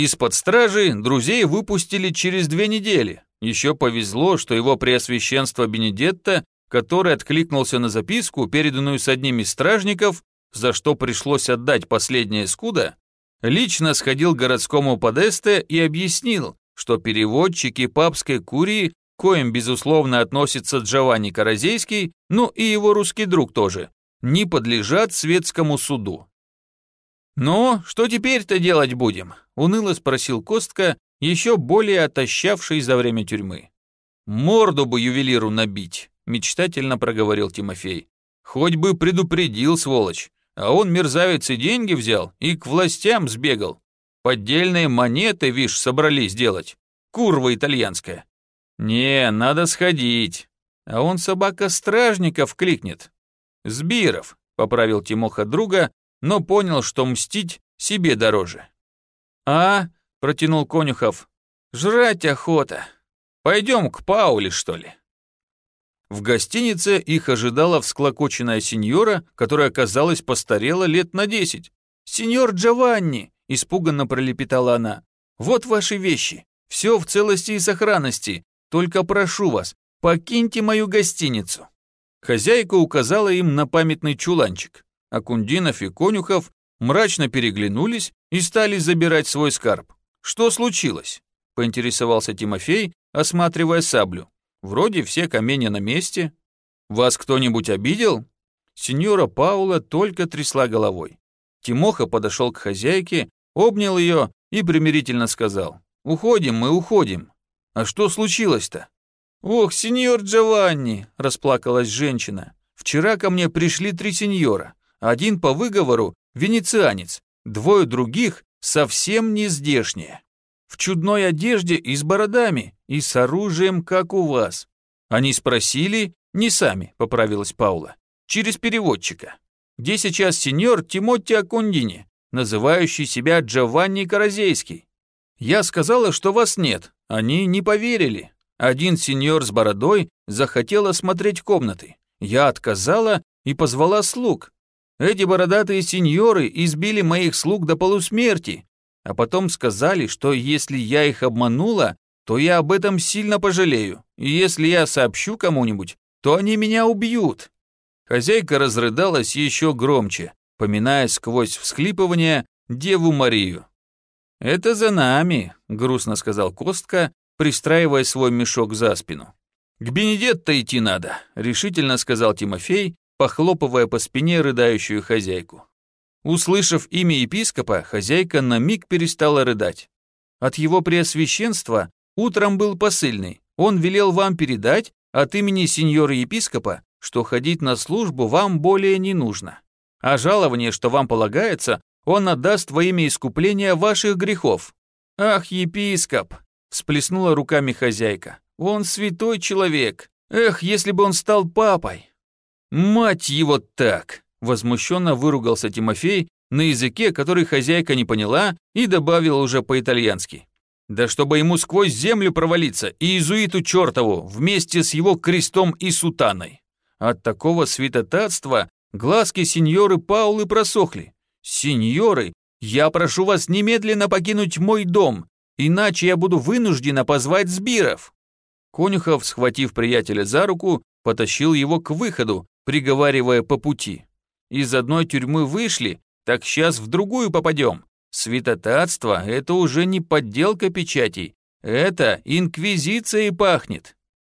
Из-под стражи друзей выпустили через две недели. Еще повезло, что его преосвященство Бенедетто, который откликнулся на записку, переданную с одним из стражников, за что пришлось отдать последнее скудо, лично сходил к городскому подесте и объяснил, что переводчики папской курии, коим, безусловно, относится Джованни Каразейский, ну и его русский друг тоже, не подлежат светскому суду. «Ну, что теперь-то делать будем?» – уныло спросил Костка, еще более отощавший за время тюрьмы. «Морду бы ювелиру набить», – мечтательно проговорил Тимофей. «Хоть бы предупредил, сволочь, а он, мерзавец, и деньги взял, и к властям сбегал. Поддельные монеты, вишь, собрались делать. Курва итальянская. Не, надо сходить. А он собака стражников кликнет. Сбиров, поправил Тимоха друга, но понял, что мстить себе дороже. А, протянул Конюхов, жрать охота. Пойдем к Пауле, что ли? В гостинице их ожидала всклокоченная сеньора, которая, казалось, постарела лет на десять. «Сеньор Джованни!» – испуганно пролепетала она. «Вот ваши вещи. Все в целости и сохранности. Только прошу вас, покиньте мою гостиницу». Хозяйка указала им на памятный чуланчик. Акундинов и Конюхов мрачно переглянулись и стали забирать свой скарб. «Что случилось?» – поинтересовался Тимофей, осматривая саблю. Вроде все камни на месте. Вас кто-нибудь обидел? Сеньора Паула только трясла головой. Тимоха подошел к хозяйке, обнял ее и примирительно сказал. «Уходим мы, уходим. А что случилось-то?» «Ох, сеньор Джованни!» – расплакалась женщина. «Вчера ко мне пришли три сеньора. Один по выговору – венецианец, двое других – совсем не здешние в чудной одежде и с бородами, и с оружием, как у вас. Они спросили, не сами, поправилась Паула, через переводчика. Где сейчас сеньор Тимотти Акундини, называющий себя Джованни Каразейский? Я сказала, что вас нет. Они не поверили. Один сеньор с бородой захотел осмотреть комнаты. Я отказала и позвала слуг. Эти бородатые сеньоры избили моих слуг до полусмерти, а потом сказали, что если я их обманула, то я об этом сильно пожалею, и если я сообщу кому-нибудь, то они меня убьют». Хозяйка разрыдалась еще громче, поминая сквозь всхлипывание Деву Марию. «Это за нами», — грустно сказал Костка, пристраивая свой мешок за спину. «К Бенедетто идти надо», — решительно сказал Тимофей, похлопывая по спине рыдающую хозяйку. Услышав имя епископа, хозяйка на миг перестала рыдать. От его преосвященства утром был посыльный. Он велел вам передать от имени сеньора епископа, что ходить на службу вам более не нужно. А жалование, что вам полагается, он отдаст во имя искупления ваших грехов. Ах, епископ, всплеснула руками хозяйка. Он святой человек. Эх, если бы он стал папой. Мать его так! Возмущенно выругался Тимофей на языке, который хозяйка не поняла, и добавил уже по-итальянски. Да чтобы ему сквозь землю провалиться, и иезуиту чертову, вместе с его крестом и сутаной. От такого святотатства глазки сеньоры Паулы просохли. «Сеньоры, я прошу вас немедленно покинуть мой дом, иначе я буду вынуждена позвать Сбиров». Конюхов, схватив приятеля за руку, потащил его к выходу, приговаривая по пути. Из одной тюрьмы вышли, так сейчас в другую попадем. Святотатство — это уже не подделка печатей, это инквизицией пахнет.